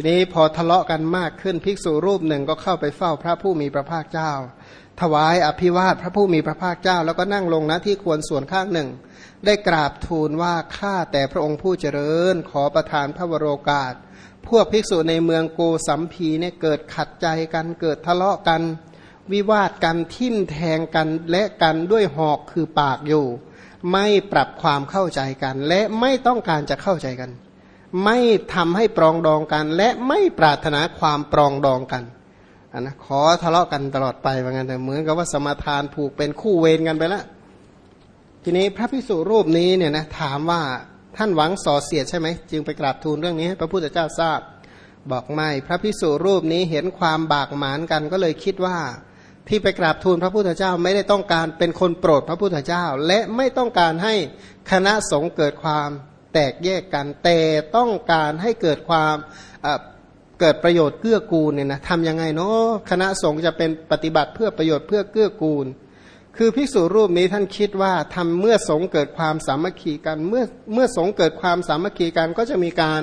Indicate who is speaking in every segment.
Speaker 1: ทีนี้พอทะเลาะกันมากขึ้นภิกษุรูปหนึ่งก็เข้าไปเฝ้าพระผู้มีพระภาคเจ้า ถวายอภิวาทพระผู้มีพระภาคเจ้า แล้วก็นั่งลงณที่ควรส่วนข้างหนึ่ง ได้กราบทูลว่าข้าแต่พระองค์ผู้เจริญ ขอประทานพระวโรกาส พวกภิกษุในเมืองโกสัมพีเนี่ยเกิดขัดใจกันเกิดทะเลาะกัน วิวาทกันทิ่มแทงกันและกันด้วยหอกคือปากอยู่ ไม่ปรับความเข้าใจกัน และไม่ต้องการจะเข้าใจกัน ไม่ทำให้ปรองดองกัน และไม่ปรารถนาความปรองดองกันนนะขอทะเลาะกันตลอดไปว่างั้นแต่เหมือนกับว่าสมทานผูกเป็นคู่เวรกันไปแล้วทีนี้พระพิสุรูปนี้เนี่ยนะถามว่าท่านหวังส่อเสียดใช่ไหมจึงไปกราบทูลเรื่องนี้ให้พระพุทธเจ้าทราบ บอกไม่พระพิสุรูปนี้เห็นความบากหมานกันก็เลยคิดว่า ที่ไปกราบทูลพระพุทธเจ้าไม่ได้ต้องการเป็นคนโปรดพระพุทธเจ้า และไม่ต้องการให้คณะสงฆ์เกิดความ แตกแยกกัน แต่ต้องการให้เกิดความเกิดประโยชน์เกื้อกูลเนี่ยนะทำยังไงเนาะคณะสงฆ์จะเป็นปฏิบัติเพื่อประโยชน์เพื่อเกื้อกูล คือภิกษุรูปนี้ท่านคิดว่าทำเมื่อสงเกิดความสามัคคีกันเมื่อเมื่อสงเกิดความสามัคคีกันก็จะมีการ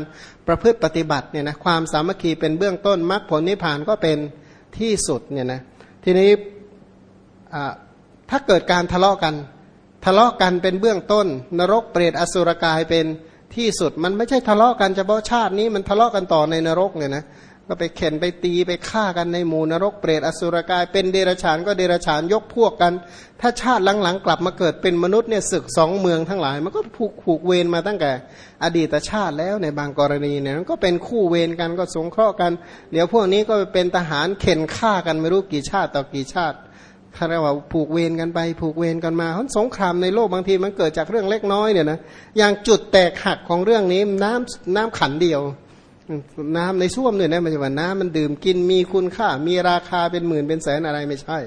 Speaker 1: ประพฤติปฏิบัติเนี่ยนะความสามัคคีเป็นเบื้องต้นมรรคผลนิพพานก็เป็นที่สุดเนี่ยนะทีนี้ถ้าเกิดการทะเลาะกัน ทะเลาะกันเป็นเบื้องต้น นรกเปรตอสุรกายเป็นที่สุดมันไม่ใช่ทะเลาะกันเฉพาะชาตินี้มันทะเลาะกันต่อในนรกเนี่ยนะก็ไปเข็นไปตีไปฆ่ากันในหมู่นรกเปรตอสุรกาย เป็นเดรัจฉานก็เดรัจฉานยกพวกกัน ถ้าชาติหลังๆกลับมาเกิดเป็นมนุษย์เนี่ยศึกสองเมืองทั้งหลาย มันก็ผูกผูกเวรมาตั้งแต่ อดีตชาติแล้วในบางกรณีเนี่ยมันก็เป็นคู่เวรกันก็สงเคราะห์กัน เดี๋ยวพวกนี้ก็เป็นทหารเข็นฆ่ากันไม่รู้กี่ชาติต่อกี่ชาติ ถ้าเรียกว่าผูกเวรกันไป ผูกเวรกันมาเพราะสงครามในโลกบางทีมันเกิดจากเรื่องเล็กน้อยเนี่ยนะอย่างจุดแตกหักของเรื่องนี้น้ำน้ำขันเดียว น้ำในส้วมเนี่ยนะมันจะว่าน้ำมันดื่มกินมีคุณค่า มีราคาเป็นหมื่นเป็นแสนอะไรไม่ใช่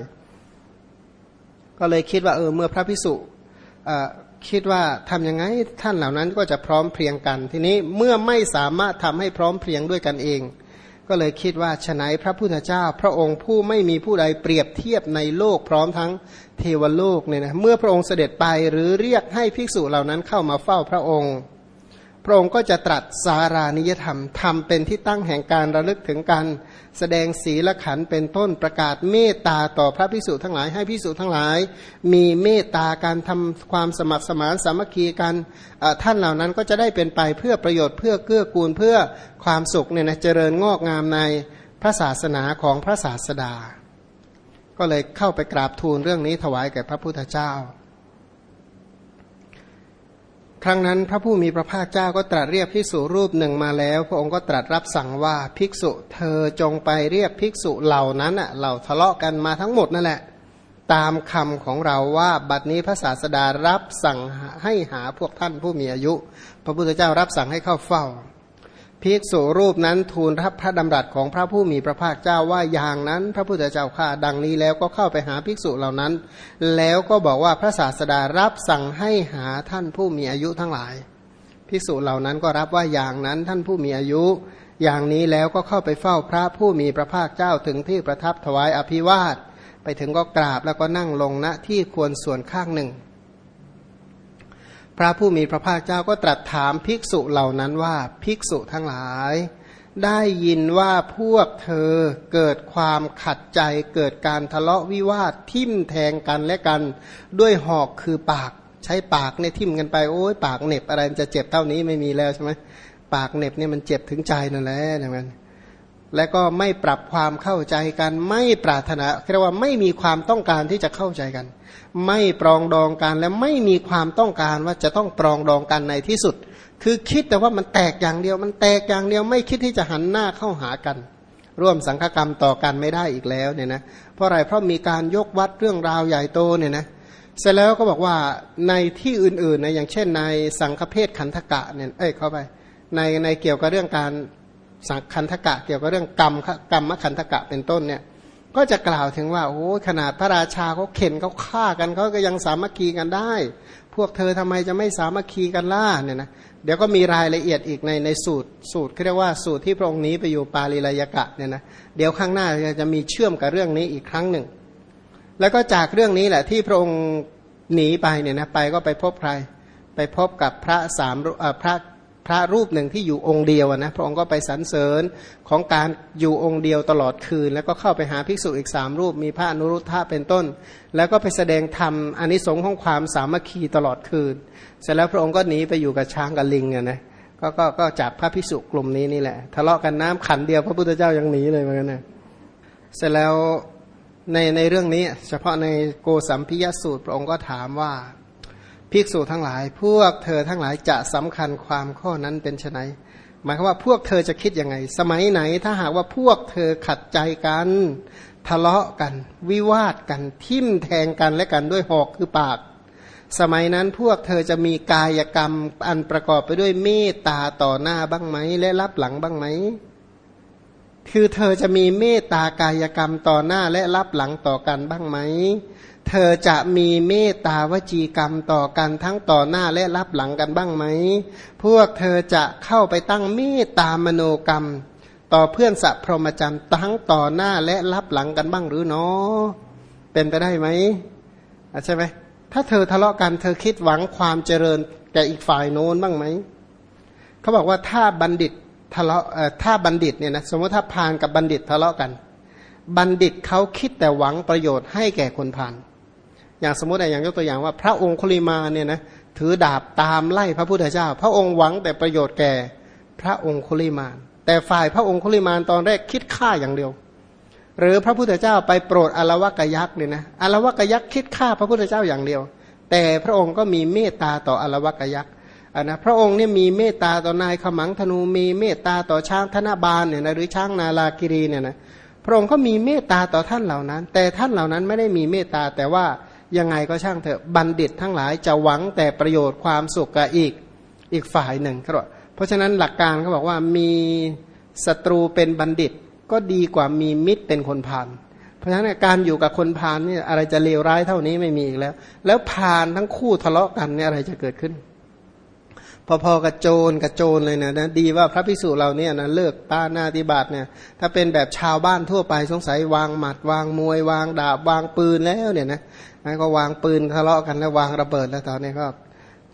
Speaker 1: ก็เลยคิดว่าเออเมื่อพระพิสุคิดว่าทํำยังไงท่านเหล่านั้นก็จะพร้อมเพรียงกัน ทีนี้เมื่อไม่สามารถทำให้พร้อมเพรียงด้วยกันเอง ก็เลยคิดว่าฉนัยพระพุทธเจ้า พระองค์ผู้ไม่มีผู้ใดเปรียบเทียบในโลกพร้อมทั้งเทวโลกเนี่ยนะเมื่อพระองค์เสด็จไปหรือเรียกให้ภิกษุเหล่านั้นเข้ามาเฝ้าพระองค์ ระองค์ก็จะตรัสสารานิยธรรมทำเป็นที่ตั้งแห่งการระลึกถึงการแสดงศีลขันเป็นต้นประกาศเมตตาต่อพระพิสุทั้งหลาย ให้พิสุทั้งหลาย มีเมตตาการทำความสมัครสมานสามัคคีกันท่านเหล่านั้นก็จะได้เป็นไปเพื่อประโยชน์เพื่อเกื้อกูลเพื่อความสุขเนี่ยนะเจริญงอกงามในพระศาสนาของพระศาสดา ก็เลยเข้าไปกราบทูลเรื่องนี้ถวายแก่พระพุทธเจ้า ครั้งนั้นพระผู้มีพระภาคเจ้าก็ตรัสเรียกภิกษุรูปหนึ่งมาแล้ว พระองค์ก็ตรัสรับสั่งว่าภิกษุเธอจงไปเรียกภิกษุเหล่านั้นอะเหล่าทะเลาะกันมาทั้งหมดนั่นแหละ ตามคำของเราว่าบัดนี้พระศาสดารับสั่งให้หาพวกท่านผู้มีอายุ พระพุทธเจ้ารับสั่งให้เข้าเฝ้า ภิกษุรูปนั้นทูลรับพระดำรัสของพระผู้มีพระภาคเจ้าว่าอย่างนั้น พระพุทธเจ้าข้าดังนี้แล้วก็เข้าไปหาภิกษุเหล่านั้น แล้วก็บอกว่าพระศาสดารับสั่งให้หาท่านผู้มีอายุทั้งหลาย ภิกษุเหล่านั้นก็รับว่าอย่างนั้นท่านผู้มีอายุ อย่างนี้แล้วก็เข้าไปเฝ้าพระผู้มีพระภาคเจ้าถึงที่ประทับถวายอภิวาทไปถึงก็กราบแล้วก็นั่งลงณที่ควรส่วนข้างหนึ่ง พระผู้มีพระภาคเจ้าก็ตรัสถามภิกษุเหล่านั้นว่าภิกษุทั้งหลาย ได้ยินว่าพวกเธอเกิดความขัดใจเกิดการทะเลาะวิวาททิ่มแทงกันและกันด้วยหอกคือปากใช้ปากเนี่ยทิ่มกันไปโอ้ยปากเน็บอะไรจะเจ็บเท่านี้ไม่มีแล้วใช่ไหมปากเน็บเนี่ยมันเจ็บถึงใจนั่นแหละอย่างนั้น และก็ไม่ปรับความเข้าใจกัน ไม่ปรารถนาเรียกว่าไม่มีความต้องการที่จะเข้าใจกัน ไม่ปรองดองกันและไม่มีความต้องการว่าจะต้องปรองดองกันในที่สุด คือคิดแต่ว่ามันแตกอย่างเดียว มันแตกอย่างเดียวไม่คิดที่จะหันหน้าเข้าหากัน ร่วมสังฆกรรมต่อกันไม่ได้อีกแล้วเนี่ยนะเพราะอะไรเพราะมีการยกวัดเรื่องราวใหญ่โตเนี่ยนะเสร็จแล้วก็บอกว่าในที่อื่นๆนะอย่างเช่นในสังฆเพศขันธกะเนี่ยเอ้ยเข้าไปในในเกี่ยวกับเรื่องการ สังขันธกะเกี่ยวกับเรื่องกรรมกรรมขันธกะเป็นต้นเนี่ยก็จะกล่าวถึงว่าโอ้ขนาดพระราชาเขาเข็นเขาฆ่ากันเขาก็ยังสามัคคีกันได้ พวกเธอทำไมจะไม่สามัคคีกันล่าเนี่ยนะเดี๋ยวก็มีรายละเอียดอีกในในสูตรสูตรเรียกว่าสูตรที่พระองค์นี้ไปอยู่ปาลิลายกะเนี่ยนะเดี๋ยวข้างหน้าจะมีเชื่อมกับเรื่องนี้อีกครั้งหนึ่ง แล้วก็จากเรื่องนี้แหละที่พระองค์หนีไปเนี่ยนะไปก็ไปพบใคร ไปพบกับพระสามพระ พระรูปหนึ่งที่อยู่องค์เดียวนะพระองค์ก็ไปสรรเสริญของการอยู่องค์เดียวตลอดคืน แล้วก็เข้าไปหาภิกษุอีกสามรูป มีพระอนุรุทธะเป็นต้น แล้วก็ไปแสดงธรรมอนิสงค์ของความสามัคคีตลอดคืน เสร็จแล้วพระองค์ก็หนีไปอยู่กับช้างกับลิงอะนะก็ก็ก็จากพระภิกษุกลุ่มนี้นี่แหละทะเลาะกันน้ำขันเดียวพระพุทธเจ้ายังหนีเลยเหมือนกันนะเสร็จแล้วในในเรื่องนี้ เฉพาะในโกสัมพิยสูตรพระองค์ก็ถามว่า ภิกษุทั้งหลาย พวกเธอทั้งหลายจะสำคัญความข้อนั้นเป็นไนหมายความว่าพวกเธอจะคิดยังไง สมัยไหนถ้าหากว่าพวกเธอขัดใจกัน ทะเลาะกัน วิวาทกัน ทิ่มแทงกันและกันด้วยหอกคือปาก สมัยนั้นพวกเธอจะมีกายกรรมอันประกอบไปด้วยเมตตาต่อหน้าบ้างไหม และรับหลังบ้างไหมคือเธอจะมีเมตตากายกรรมต่อหน้าและรับหลังต่อกันบ้างไหม เธอจะมีเมตตาวจีกรรมต่อกันทั้งต่อหน้าและรับหลังกันบ้างไหม พวกเธอจะเข้าไปตั้งเมตตามโนกรรม ต่อเพื่อนสัพพรหมจรรย์ทั้งต่อหน้าและรับหลังกันบ้างหรือเนาะเป็นไปได้ไหมใช่ไหมถ้าเธอทะเลาะกันเธอคิดหวังความเจริญแก่อีกฝ่ายโน้นบ้างไหมเขาบอกว่าถ้าบัณฑิตทะเลาะถ้าบัณฑิตเนี่ยนะสมมติถ้าพานกับบัณฑิตทะเลาะกัน บัณฑิตเขาคิดแต่หวังประโยชน์ให้แก่คนพาน อย่างสมมติอย่างยกตัวอย่างว่า พระองค์คุลิมาเนี่ยนะถือดาบตามไล่พระพุทธเจ้า พระองค์หวังแต่ประโยชน์แก่พระองค์คุลิมาน แต่ฝ่ายพระองค์คุลิมานตอนแรกคิดฆ่าอย่างเดียว หรือพระพุทธเจ้าไปโปรดอลวกยักษ์เนี่ยนะอลวกยักษ์คิดฆ่าพระพุทธเจ้าอย่างเดียว แต่พระองค์ก็มีเมตตาต่ออลวกยักษ์นนะพระองค์เนี่ยมีเมตตาต่อนายขมังธนูมีเมตตาต่อช้างธนบาลเนี่ยนะหรือช้างนาลากิรีเนี่ยนะพระองค์ก็มีเมตตาต่อท่านเหล่านั้น แต่ท่านเหล่านั้นไม่ได้มีเมตตาแต่ว่า ยังไงก็ช่างเถอะบัณฑิตทั้งหลายจะหวังแต่ประโยชน์ความสุขกับอีกอีกฝ่ายหนึ่งครับเพราะฉะนั้นหลักการเขาบอกว่ามีศัตรูเป็นบัณฑิต ก็ดีกว่ามีมิตรเป็นคนพาลเพราะฉะนั้นการอยู่กับคนพาลนี่อะไรจะเลวร้ายเท่านี้ไม่มีอีกแล้ว แล้วพาลทั้งคู่ทะเลาะกันเนี่ยอะไรจะเกิดขึ้น พอๆกับโจรกับโจรเลยนะนะดีว่าพระพิสุเราเนี่ยนะเลิกป้าหน้าติบาตเนี่ย ถ้าเป็นแบบชาวบ้านทั่วไปสงสัยวางหมัด วางมวย วางดาบวางปืนแล้วเนี่ยนะนะก็วางปืนทะเลาะกันแล้ววางระเบิดแล้วตอนนี้ก็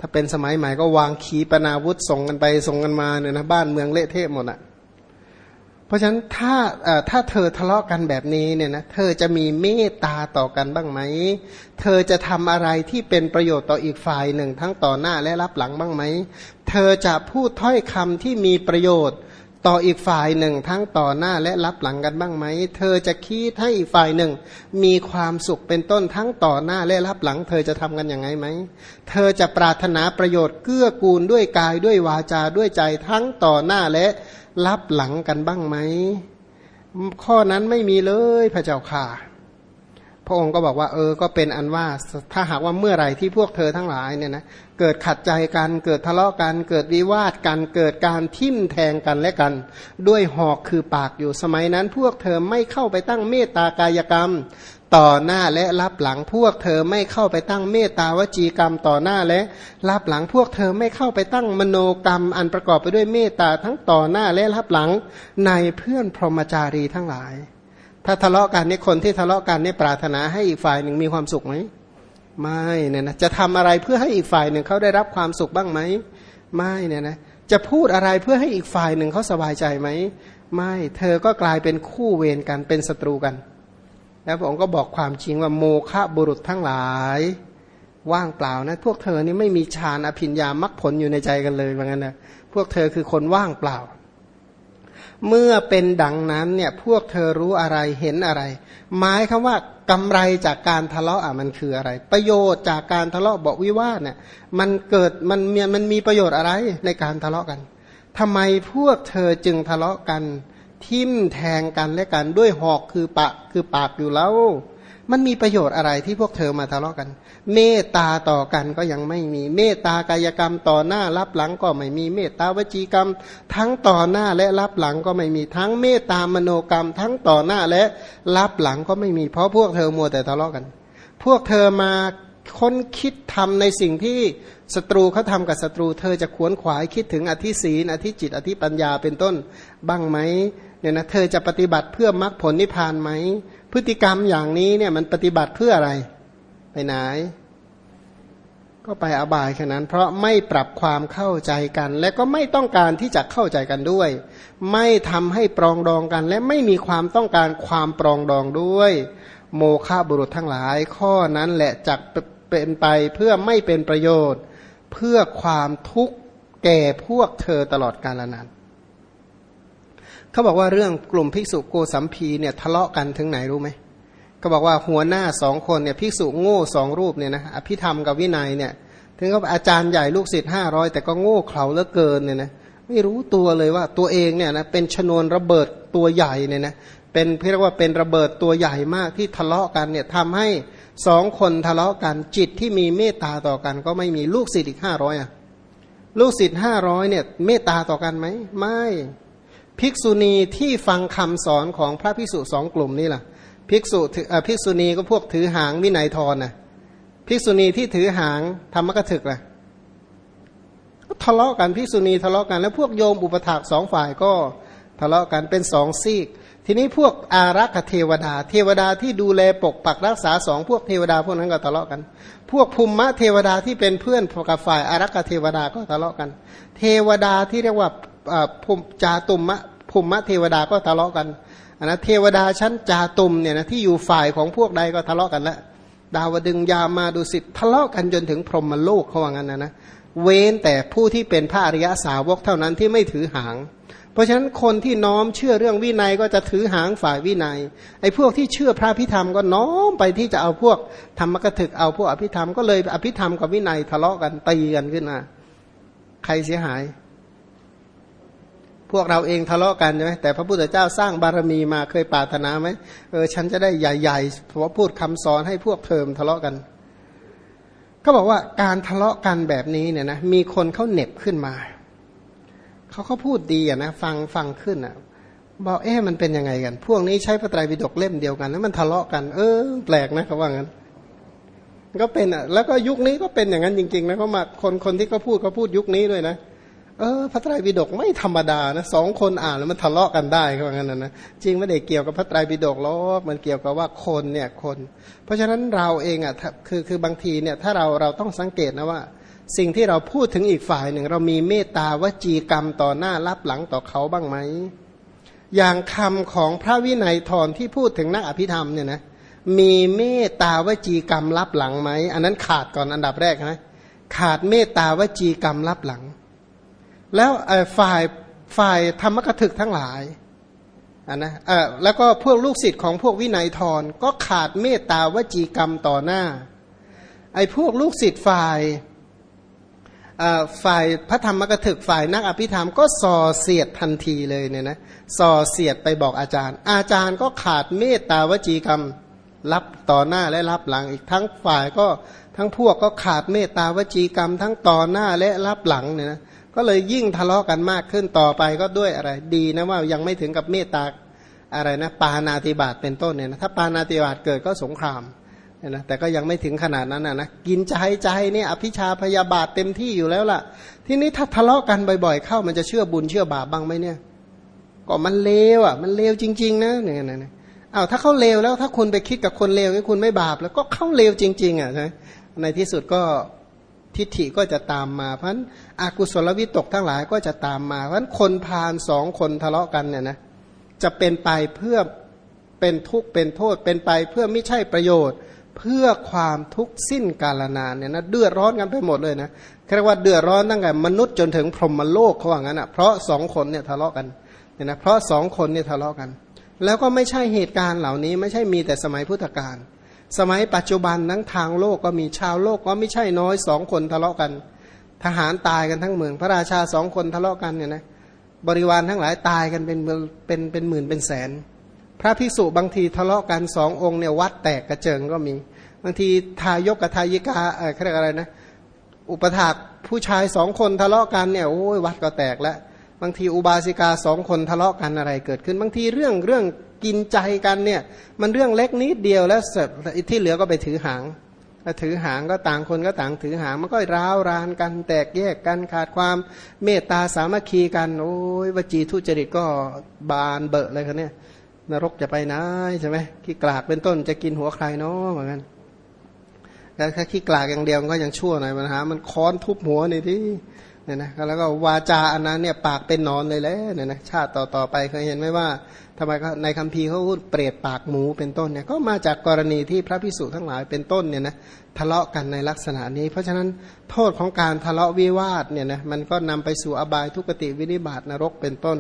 Speaker 1: ถ้าเป็นสมัยใหม่ก็วางขีปนาวุธส่งกันไปส่งกันมาเนี่ยนะบ้านเมืองเละเทะหมดอะ ราะฉะนั้นถ้าถ้าเธอทะเลาะกันแบบนี้เนี่ยนะเธอจะมีเมตตาต่อกันบ้างไหม เธอจะทำอะไรที่เป็นประโยชน์ต่ออีกฝ่ายหนึ่งทั้งต่อหน้าและรับหลังบ้างไหม เธอจะพูดถ้อยคำที่มีประโยชน์ ต่ออีกฝ่ายหนึ่งทั้งต่อหน้าและรับหลังกันบ้างไหม เธอจะคิดให้อีกฝ่ายหนึ่ง มีความสุขเป็นต้นทั้งต่อหน้าและรับหลัง เธอจะทำกันอย่างไงไหม เธอจะปรารถนาประโยชน์เกื้อกูลด้วยกายด้วยวาจาด้วยใจทั้งต่อหน้าและรับหลังกันบ้างไหม ข้อนั้นไม่มีเลยพระเจ้าค่ะ พระองค์ก็บอกว่าเออก็เป็นอันว่าถ้าหากว่าเมื่อไหร่ที่พวกเธอทั้งหลายเนี่ยนะเกิดขัดใจกันเกิดทะเลาะกันเกิดวิวาทกันเกิดการทิ่มแทงกันและกัน ด้วยหอกคือปากอยู่สมัยนั้น พวกเธอไม่เข้าไปตั้งเมตตากายกรรม ต่อหน้าและรับหลังพวกเธอไม่เข้าไปตั้งเมตตาวจีกรรมต่อหน้าและรับหลังพวกเธอไม่เข้าไปตั้งมโนกรรม อันประกอบไปด้วยเมตตาทั้งต่อหน้าและรับหลังในเพื่อนพรหมจารีทั้งหลาย ถ้าทะเลาะกันนี่คนที่ทะเลาะกันนี่ปรารถนาให้อีกฝ่ายหนึ่งมีความสุขไหมไม่เนี่ยนะจะทำอะไรเพื่อให้อีกฝ่ายหนึ่งเขาได้รับความสุขบ้างไหมไม่เนี่ยนะจะพูดอะไรเพื่อให้อีกฝ่ายหนึ่งเขาสบายใจไหมไม่เธอก็กลายเป็นคู่เวรกันเป็นศัตรูกัน แล้วพระองค์ก็บอกความจริงว่าโมฆะบุรุษทั้งหลาย ว่างเปล่านะ พวกเธอนี่ไม่มีฌานอภิญญามรรคผลอยู่ในใจกันเลยว่างั้นนะพวกเธอคือคนว่างเปล่า เมื่อเป็นดังนั้นเนี่ยพวกเธอรู้อะไรเห็นอะไร หมายคำว่ากำไรจากการทะเลาะอะมันคืออะไร ประโยชน์จากการทะเลาะบอกวิวาทเนี่ยมันเกิดมันมีมันมีประโยชน์อะไรในการทะเลาะกันทำไมพวกเธอจึงทะเลาะกัน ทิ่มแทงกันและกันด้วยหอกคือปะคือปากอยู่แล้ว มันมีประโยชน์อะไรที่พวกเธอมาทะเลาะกัน เมตตาต่อกันก็ยังไม่มี เมตตากายกรรมต่อหน้ารับหลังก็ไม่มี เมตตาวจีกรรม ทั้งต่อหน้าและรับหลังก็ไม่มี ทั้งเมตตามโนกรรม ทั้งต่อหน้าและรับหลังก็ไม่มี เพราะพวกเธอมัวแต่ทะเลาะกัน พวกเธอมาค้นคิดทำในสิ่งที่ศัตรูเขาทำกับศัตรู เธอจะขวนขวายคิดถึงอธิศีนอธิจิต อธิปัญญาเป็นต้น บ้างไหมเนี่ยนะเธอจะปฏิบัติเพื่อมรรคผลนิพพานไหม พฤติกรรมอย่างนี้เนี่ยมันปฏิบัติเพื่ออะไร ไปไหน ก็ไปอบายแค่นั้น เพราะไม่ปรับความเข้าใจกัน และก็ไม่ต้องการที่จะเข้าใจกันด้วย ไม่ทำให้ปรองดองกัน และไม่มีความต้องการความปรองดองด้วย โมฆะบุรุษทั้งหลาย ข้อนั้นแหละจักเป็นไปเพื่อไม่เป็นประโยชน์ เพื่อความทุกข์แก่พวกเธอตลอดกาลนาน เขาบอกว่าเรื่องกลุ่มภิกษุโกสัมพีเนี่ยทะเลาะกันถึงไหนรู้ไหมก็บอกว่าหัวหน้าสองคนเนี่ยภิกษุโง่สองรูปเนี่ยนะอภิธรรมกับวินัยเนี่ยถึงก็อาจารย์ใหญ่ลูกศิษย์ห้าร้อยแต่ก็โง่เขลาเหลือเกินเนี่ยนะไม่รู้ตัวเลยว่าตัวเองเนี่ยนะเป็นชนวนระเบิดตัวใหญ่เนี่ยนะเป็นเรียกว่าเป็นระเบิดตัวใหญ่มากที่ทะเลาะกันเนี่ยทำให้สองคนทะเลาะกันจิตที่มีเมตตาต่อกันก็ไม่มีลูกศิษย์อีกห้าร้อยอะลูกศิษย์ห้าร้อยเนี่ยเมตตาต่อกันไหมไม่ ภิกษุณีที่ฟังคำสอนของพระภิกษุสองกลุ่มนี่ล่ะภิกษุภิกษุณีก็พวกถือหางวินัยทรนะภิกษุณีที่ถือหางธรรมกถึกล่ะก็ทะเลาะกันภิกษุณีทะเลาะกัน แล้วพวกโยมอุปถากสองฝ่ายก็ทะเลาะกันเป็นสองซีก ทีนี้พวกอารักขเทวดา เทวดาที่ดูแลปกปักรักษาสองพวกเทวดาพวกนั้นก็ทะเลาะกัน พวกภูมิมะเทวดาที่เป็นเพื่อนกับฝ่ายอารักขเทวดาก็ทะเลาะกัน เทวดาที่เรียกว่า ภูมิจาตุมะภูมิมะเทวดาก็ทะเลาะกันนนะเทวดาชั้นจาตุมเนี่ยนะที่อยู่ฝ่ายของพวกใดก็ทะเลาะกันแล้วดาวดึงยามาดูสิททะเลาะกันจนถึงพรหมโลกเขาว่างั้นนะนะเว้นแต่ผู้ที่เป็นพระอริยสาวกเท่านั้นที่ไม่ถือหาง เพราะฉะนั้นคนที่น้อมเชื่อเรื่องวินัยก็จะถือหางฝ่ายวินัยไอ้พวกที่เชื่อพระพิธรรมก็น้อมไปที่จะเอาพวกธรรมกถึกเอาพวกอภิธรรมก็เลยอภิธรรมกับวินัยทะเลาะกันตีกันขึ้นมาใครเสียหาย พวกเราเองทะเลาะกันใช่ไหมแต่พระพุทธเจ้าสร้างบารมีมาเคยปรารถนาไหมเออฉันจะได้ใหญ่ๆเพราะพูดคำสอนให้พวกเทิมทะเลาะกันเขาบอกว่าการทะเลาะกันแบบนี้เนี่ยนะมีคนเขาเน็บขึ้นมาเขาเขาพูดดีอะนะฟังฟังขึ้นอะบอกเอ๊ะมันเป็นยังไงกัน พวกนี้ใช้พระไตรปิฎกเล่มเดียวกันแล้วมันทะเลาะกัน เออ แปลกนะเขาว่างั้นก็เป็นอะแล้วก็ยุคนี้ก็เป็นอย่างนั้นจริงๆนะเขามาคนคนที่เขาพูดเขาพูดยุคนี้ด้วยนะเออพระไตรปิฎกไม่ธรรมดานะสองคนอ่านแล้วมันทะเลาะกันได้เขาบอกงั้นนะจริงไม่ได้เกี่ยวกับพระไตรปิฎกหรอกมันเกี่ยวกับว่าคนเนี่ยคน เพราะฉะนั้นเราเองอะคือคือบางทีเนี่ยถ้าเราเราต้องสังเกตนะว่า สิ่งที่เราพูดถึงอีกฝ่ายหนึ่ง เรามีเมตตาวจีกรรมต่อหน้ารับหลังต่อเขาบ้างไหมอย่างคำของพระวินัยทรที่พูดถึงนักอภิธรรมเนี่ยนะมีเมตตาวจีกรรมรับหลังไหมอันนั้นขาดก่อนอันดับแรกนะขาดเมตตาวจีกรรมรับหลัง แล้วฝ่ายฝ่ายธรรมกถึกทั้งหลายอันนะเออแล้วก็พวกลูกศิษย์ของพวกวินัยทรก็ขาดเมตตาวจีกรรมต่อหน้า ไอ้พวกลูกศิษย์ฝ่ายฝ่ายพระธรรมกถึกฝ่ายนักอภิธรรมก็ส่อเสียดทันทีเลยเนี่ยนะส่อเสียดไปบอกอาจารย์ อาจารย์ก็ขาดเมตตาวจีกรรมรับต่อหน้าและรับหลังอีกทั้งฝ่ายก็ทั้งพวกก็ขาดเมตตาวจีกรรม ทั้งต่อหน้าและรับหลังเนี่ยนะ ก็เลยยิ่งทะเลาะกันมากขึ้นต่อไปก็ด้วยอะไร ดีนะว่ายังไม่ถึงกับเมตตาอะไรนะปานาติบาตเป็นต้นเนี่ยนะถ้าปานาติบาตเกิดก็สงครามเนี่ยนะแต่ก็ยังไม่ถึงขนาดนั้นนะนะกินใจใจเนี่ยอภิชาพยาบาทเต็มที่อยู่แล้วล่ะ ทีนี้ถ้าทะเลาะกันบ่อยๆ เข้ามันจะเชื่อบุญเชื่อบาปบ้างไหมเนี่ยก็มันเลวอะ มันเลวจริง ๆ นะเนี่ยนะอ้าวถ้าเขาเลวแล้วถ้าคุณไปคิดกับคนเลวนี่คุณไม่บาป แล้วก็เข้าเลวจริง ๆ อะใช่ในที่สุดก็ ทิฏฐิก็จะตามมาเพราะฉะนั้นอากุศลวิตกทั้งหลายก็จะตามมาเพราะฉะนั้นคนพาลสองคนทะเลาะกันเนี่ยนะจะเป็นไปเพื่อเป็นทุกข์เป็นโทษ เป็นไปเพื่อไม่ใช่ประโยชน์ เพื่อความทุกข์สิ้นกาลนานเนี่ยนะเดือดร้อนกันไปหมดเลยนะเรียกว่าเดือดร้อนตั้งแต่มนุษย์จนถึงพรหมโลกเขาว่างั้นอะเพราะสองคนเนี่ยทะเลาะกันเนี่ยนะเพราะสองคนเนี่ยทะเลาะกัน แล้วก็ไม่ใช่เหตุการณ์เหล่านี้ไม่ใช่มีแต่สมัยพุทธกาล สมัยปัจจุบันทั้งทางโลกก็มีชาวโลกก็ไม่ใช่น้อยสองคนทะเลาะกัน ทหารตายกันทั้งเมือง พระราชาสองคนทะเลาะกันเนี่ยนะบริวารทั้งหลายตายกันเป็นเป็นเป็นหมื่นเป็นแสน พระภิกษุบางทีทะเลาะกันสององค์เนี่ยวัดแตกกระเจิงก็มี บางทีทายกกับทายิกาเออเขาเรียกอะไรนะ อุปถากผู้ชายสองคนทะเลาะกันเนี่ยโอ้ยวัดก็แตกแล้วบางทีอุบาสิกาสองคนทะเลาะกันอะไรเกิดขึ้น บางทีเรื่องเรื่อง กินใจกันเนี่ย มันเรื่องเล็กนิดเดียวแล้วเสร็จที่เหลือก็ไปถือหางถือหางก็ต่างคนก็ต่างถือหางมันก็ร้าวรานกัน แตกแยกกันขาดความเมตตาสามัคคีกัน โอ้ยวจีทุจริตก็บานเบอะเลยครับเนี่ยนรกจะไปไหนใช่ไหมขี้กลากเป็นต้นจะกินหัวใครเนาะเหมือนกันแล้วถ้าขี้กลากอย่างเดียวก็ยังชั่วหน่อยปัญหามันค้อนทุบหัวนี่ที่ เนี่ยนะแล้วก็วาจาอันนั้นเนี่ยปากเป็นนอนเลยแหละเนี่ยนะชาติต่อต่อไปเคยเห็นไหมว่าทำไมในคัมภีร์เขาพูดเปรตปากหมูเป็นต้นเนี่ยก็มาจากกรณีที่พระพิสุทั้งหลายเป็นต้นเนี่ยนะทะเลาะกันในลักษณะนี้ เพราะฉะนั้นโทษของการทะเลาะวิวาทเนี่ยนะมันก็นำไปสู่อบายทุกติวินิบาตนรกเป็นต้น